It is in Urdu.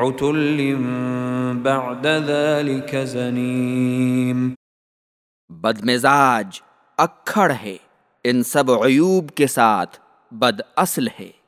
عتل بعد ذلك زنیم۔ بد مزاج اکھڑ ہے، ان سب عیوب کے ساتھ بد اصل ہے۔